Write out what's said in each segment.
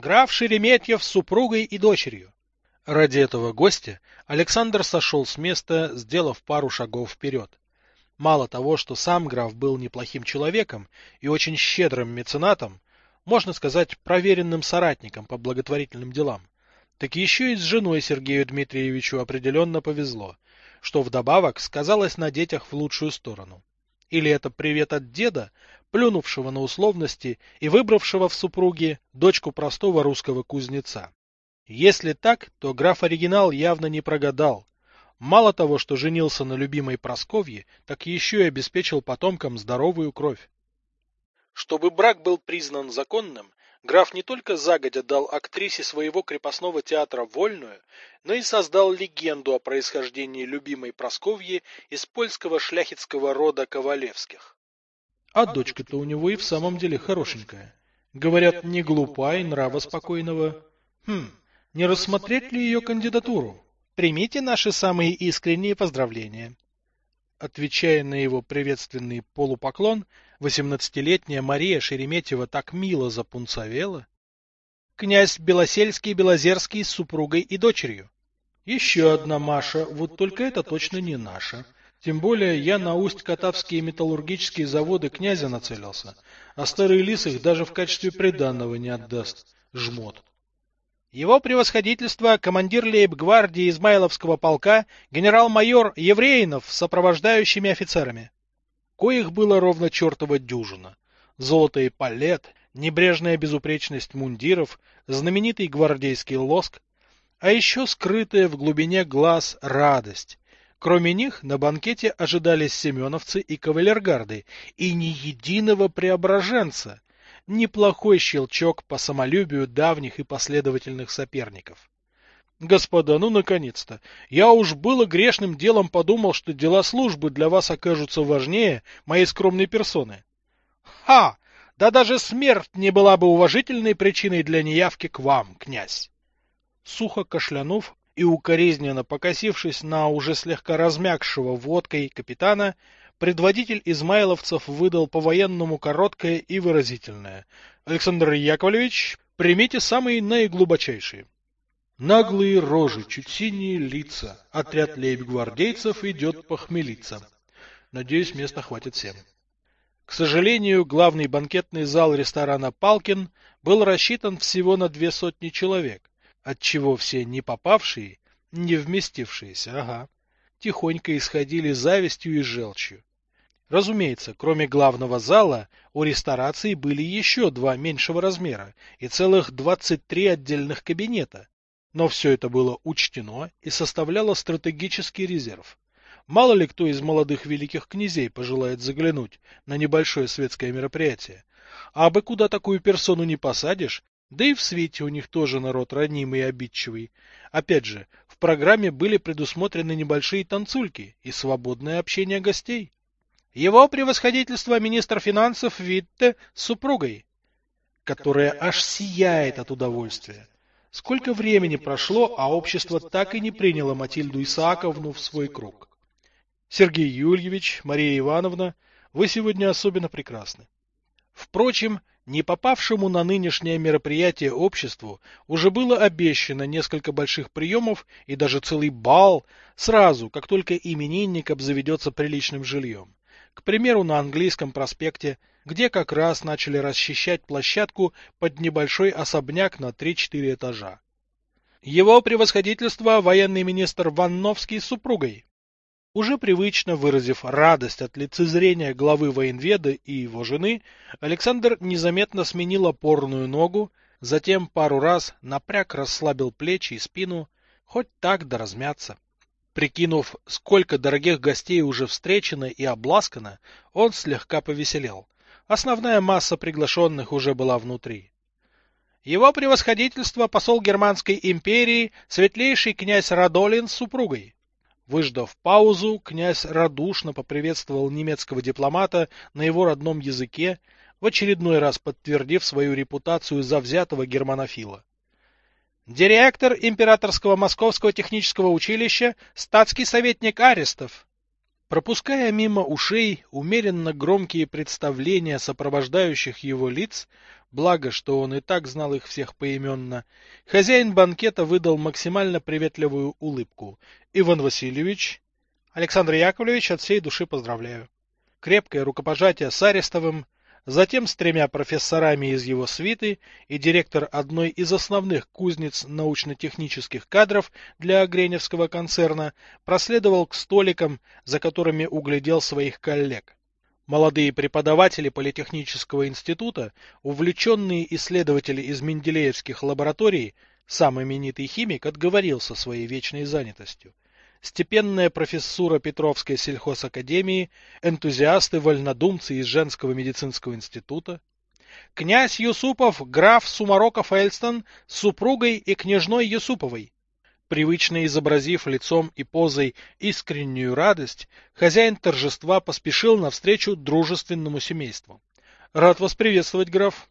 Граф Шереметьев с супругой и дочерью. Ради этого гостя Александр сошел с места, сделав пару шагов вперед. Мало того, что сам граф был неплохим человеком и очень щедрым меценатом, можно сказать, проверенным соратником по благотворительным делам, так еще и с женой Сергею Дмитриевичу определенно повезло, что вдобавок сказалось на детях в лучшую сторону. Или это привет от деда, плюнувшего на условности и выбравшего в супруги дочку простого русского кузнеца. Если так, то граф Оригинал явно не прогадал. Мало того, что женился на любимой Просковье, так еще и обеспечил потомкам здоровую кровь. Чтобы брак был признан законным, граф не только загодя дал актрисе своего крепостного театра вольную, но и создал легенду о происхождении любимой Просковьи из польского шляхетского рода Ковалевских. А дочка-то у него и в самом деле хорошенькая. Говорят, не глупа и нрава спокойного. Хм, не рассмотреть ли ее кандидатуру? Примите наши самые искренние поздравления. Отвечая на его приветственный полупоклон, восемнадцатилетняя Мария Шереметьева так мило запунцовела. Князь Белосельский-Белозерский с супругой и дочерью. Еще одна Маша, вот только это точно не наша. Тем более я на Усть-Катавские металлургические заводы князя нацелился, а старый лис их даже в качестве приданного не отдаст. Жмот. Его превосходительство командир лейб-гвардии Измайловского полка генерал-майор Евреинов с сопровождающими офицерами. Коих было ровно чертова дюжина. Золотый палет, небрежная безупречность мундиров, знаменитый гвардейский лоск, а еще скрытая в глубине глаз радость. Кроме них на банкете ожидались семеновцы и кавалергарды, и ни единого преображенца, неплохой щелчок по самолюбию давних и последовательных соперников. Господа, ну наконец-то! Я уж было грешным делом подумал, что дела службы для вас окажутся важнее моей скромной персоны. Ха! Да даже смерть не была бы уважительной причиной для неявки к вам, князь. Сухо кашлянув и укоризненно покосившись на уже слегка размягшего водкой капитана, Предводитель измайловцев выдал по-военному короткое и выразительное. Александр Яковлевич, примите самые наиглубочайшие. Наглые рожи, чуть синие лица. Отряд лейб-гвардейцев идет похмелиться. Надеюсь, места хватит всем. К сожалению, главный банкетный зал ресторана «Палкин» был рассчитан всего на две сотни человек, отчего все не попавшие, не вместившиеся, ага, тихонько исходили завистью и желчью. Разумеется, кроме главного зала, у ресторации были еще два меньшего размера и целых 23 отдельных кабинета. Но все это было учтено и составляло стратегический резерв. Мало ли кто из молодых великих князей пожелает заглянуть на небольшое светское мероприятие. А бы куда такую персону не посадишь, да и в свете у них тоже народ ранимый и обидчивый. Опять же, в программе были предусмотрены небольшие танцульки и свободное общение гостей. Его превосходительство министр финансов Витте с супругой, которая аж сияет от удовольствия. Сколько времени прошло, а общество так и не приняло Матильду Исааковну в свой круг. Сергей Юльевич, Мария Ивановна, вы сегодня особенно прекрасны. Впрочем, не попавшему на нынешнее мероприятие обществу уже было обещано несколько больших приемов и даже целый бал сразу, как только именинник обзаведется приличным жильем. К примеру, на английском проспекте, где как раз начали расчищать площадку под небольшой особняк на 3-4 этажа. Его превосходительство военный министр Ванновский с супругой. Уже привычно выразив радость от лицезрения главы военведа и его жены, Александр незаметно сменил опорную ногу, затем пару раз напряг расслабил плечи и спину, хоть так да размяться. Прикинув, сколько дорогих гостей уже встречено и обласкано, он слегка повеселел. Основная масса приглашенных уже была внутри. Его превосходительство посол Германской империи, светлейший князь Радолин с супругой. Выждав паузу, князь радушно поприветствовал немецкого дипломата на его родном языке, в очередной раз подтвердив свою репутацию завзятого германофила. Директор Императорского Московского технического училища, статский советник Арестов. Пропуская мимо ушей умеренно громкие представления сопровождающих его лиц, благо, что он и так знал их всех поименно, хозяин банкета выдал максимально приветливую улыбку. Иван Васильевич, Александр Яковлевич, от всей души поздравляю. Крепкое рукопожатие с Арестовым, затем с тремя профессорами из его свиты и директор одной из основных кузниц научно-технических кадров для Греневского концерна проследовал к столикам, за которыми углядел своих коллег. Молодые преподаватели Политехнического института, увлеченные исследователи из Менделеевских лабораторий, сам именитый химик отговорился своей вечной занятостью степенная профессура Петровской сельхозакадемии, энтузиасты-вольнодумцы из женского медицинского института, князь Юсупов, граф Сумароков Эльстон с супругой и княжной Юсуповой. Привычно изобразив лицом и позой искреннюю радость, хозяин торжества поспешил навстречу дружественному семейству. — Рад вас приветствовать, граф.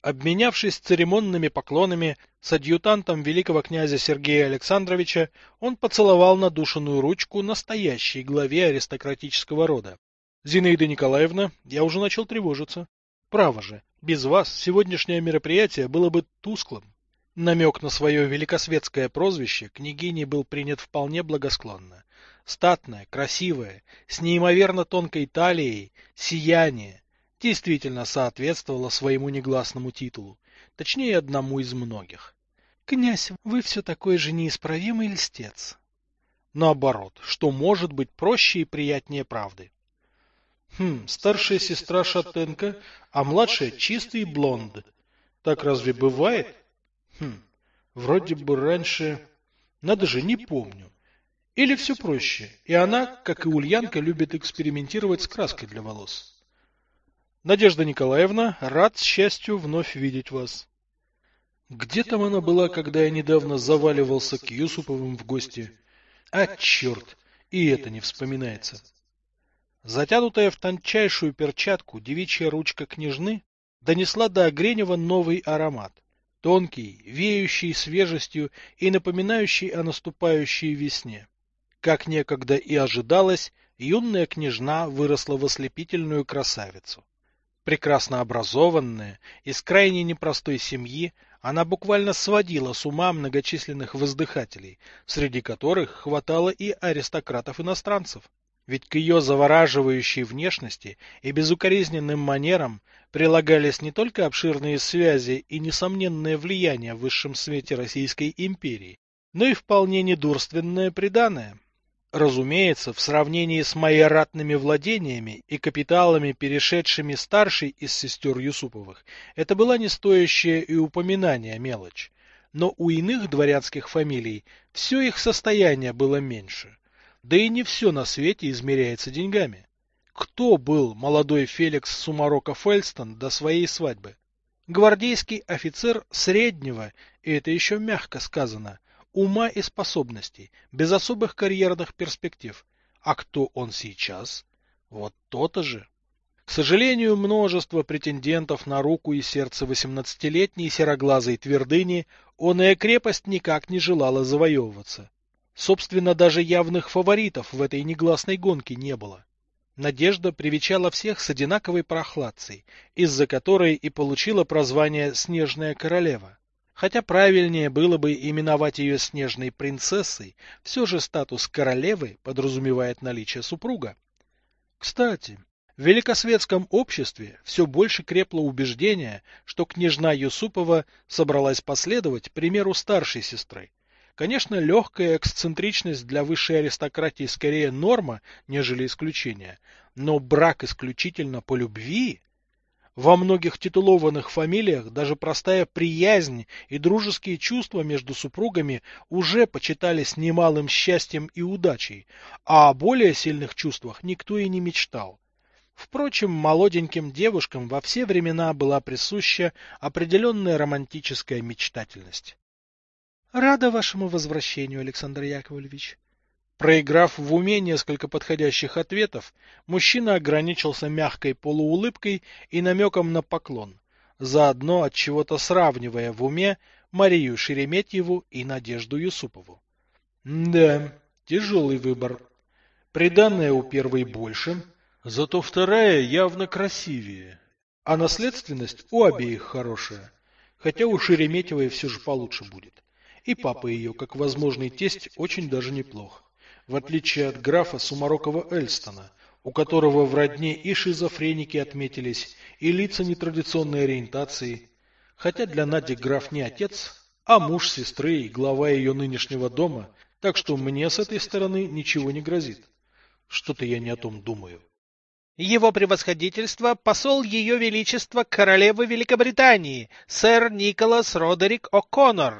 Обменявшись церемонными поклонами с адъютантом великого князя Сергея Александровича, он поцеловал надушенную ручку настоящей главе аристократического рода. — Зинаида Николаевна, я уже начал тревожиться. Право же, без вас сегодняшнее мероприятие было бы тусклым. Намек на свое великосветское прозвище княгини был принят вполне благосклонно. Статная, красивая, с неимоверно тонкой талией, сияние, действительно соответствовала своему негласному титулу, точнее одному из многих. Князь, вы все такой же неисправимый льстец. Наоборот, что может быть проще и приятнее правды? Хм, старшая сестра шатенка, а младшая чистый блонд. Так разве бывает? Хм, вроде бы раньше... Надо же, не помню. Или все проще, и она, как и Ульянка, любит экспериментировать с краской для волос. Надежда Николаевна, рад счастью вновь видеть вас. Где там она была, когда я недавно заваливался к Юсуповым в гости? А, черт, и это не вспоминается. Затянутая в тончайшую перчатку девичья ручка княжны донесла до Огренева новый аромат. Тонкий, веющий свежестью и напоминающий о наступающей весне. Как некогда и ожидалось, юная княжна выросла в ослепительную красавицу. Прекрасно образованная, из крайне непростой семьи, она буквально сводила с ума многочисленных воздыхателей, среди которых хватало и аристократов-иностранцев. Ведь к ее завораживающей внешности и безукоризненным манерам прилагались не только обширные связи и несомненное влияние в высшем свете Российской империи, но и вполне недурственное приданое. Разумеется, в сравнении с майоратными владениями и капиталами, перешедшими старшей из сестер Юсуповых, это была не стоящая и упоминания мелочь. Но у иных дворянских фамилий все их состояние было меньше. Да и не все на свете измеряется деньгами. Кто был молодой Феликс Сумарока-Фельстон до своей свадьбы? Гвардейский офицер среднего, и это еще мягко сказано, ума и способностей, без особых карьерных перспектив. А кто он сейчас? Вот то-то же. К сожалению, множество претендентов на руку и сердце восемнадцатилетней сероглазой твердыни, оная крепость никак не желала завоевываться. Собственно, даже явных фаворитов в этой негласной гонке не было. Надежда привечала всех с одинаковой прохладцей, из-за которой и получила прозвание «Снежная королева». Хотя правильнее было бы именовать ее снежной принцессой, все же статус королевы подразумевает наличие супруга. Кстати, в великосветском обществе все больше крепло убеждение, что княжна Юсупова собралась последовать примеру старшей сестры. Конечно, легкая эксцентричность для высшей аристократии скорее норма, нежели исключение, но брак исключительно по любви во многих титулованных фамилиях даже простая приязнь и дружеские чувства между супругами уже почитались немалым счастьем и удачей, а о более сильных чувствах никто и не мечтал. Впрочем, молоденьким девушкам во все времена была присуща определенная романтическая мечтательность. — Рада вашему возвращению, Александр Яковлевич. Проиграв в уме несколько подходящих ответов, мужчина ограничился мягкой полуулыбкой и намеком на поклон, заодно от чего-то сравнивая в уме Марию Шереметьеву и Надежду Юсупову. Да, тяжелый выбор. Приданное у первой больше, зато вторая явно красивее. А наследственность у обеих хорошая. Хотя у Шереметьевой все же получше будет. И папа ее, как возможный тесть, очень даже неплох. В отличие от графа Сумарокова Эльстона, у которого в родне и шизофреники отметились, и лица нетрадиционной ориентации. Хотя для Нади граф не отец, а муж сестры и глава ее нынешнего дома, так что мне с этой стороны ничего не грозит. Что-то я не о том думаю. Его превосходительство – посол Ее Величества Королевы Великобритании, сэр Николас Родерик О'Коннор.